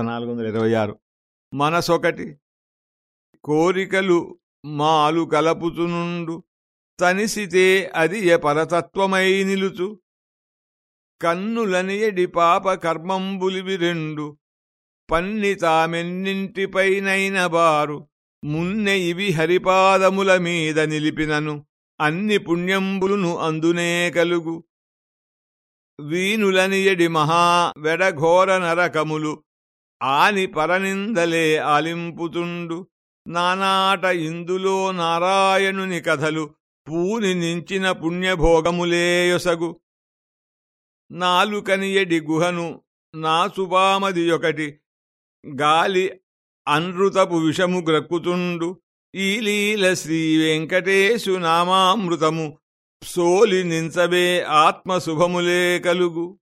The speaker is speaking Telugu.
నాలుగు వందల ఇరవై ఆరు. మనసొకటి కోరికలు మాలు కలపుచునుండు తనిసితే అది పరతత్వమై నిలుచు. కన్నులనియడి పాప కర్మంబులివి రెండు పన్ని తామెన్నింటిపైనైన బారు మున్నె ఇవి హరిపాదముల మీద నిలిపినను అన్ని పుణ్యంబులును అందునే కలుగు. వీనులనియడి మహా వెడఘోర నరకములు ఆని పరనిందలే ఆలింపుతుండు. నానాట ఇందులో నారాయణుని కథలు పూని నించిన పుణ్యభోగములేయొసగు నాలుకనియడి గుహను నాసుపామది ఒకటి గాలి అనృతపు విషము గ్రక్కుతుండు. ఈలీల శ్రీ వెంకటేశు నామామృతము సోలి నించబే ఆత్మశుభములే కలుగు.